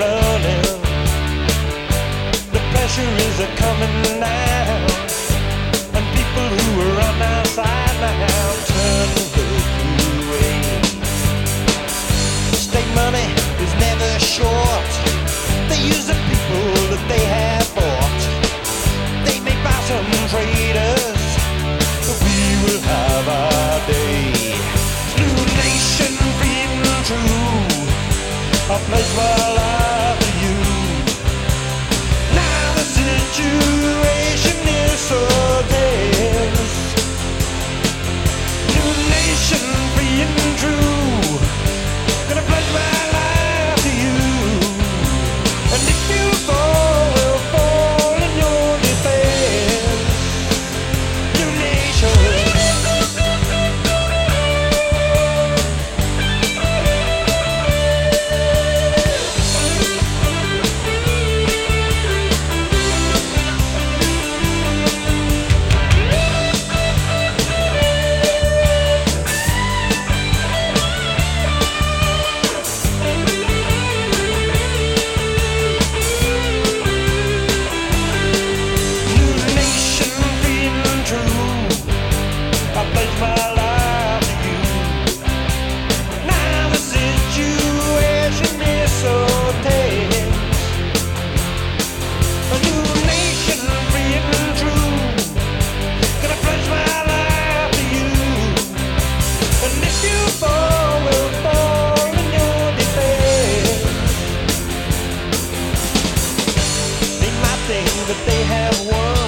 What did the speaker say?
running. The pressure is a coming now, and people who are on our side now turn away. State money is never short. They use the people that they have bought. They make bottom traders, but we will have our day. New nation being true. A place where that they have won.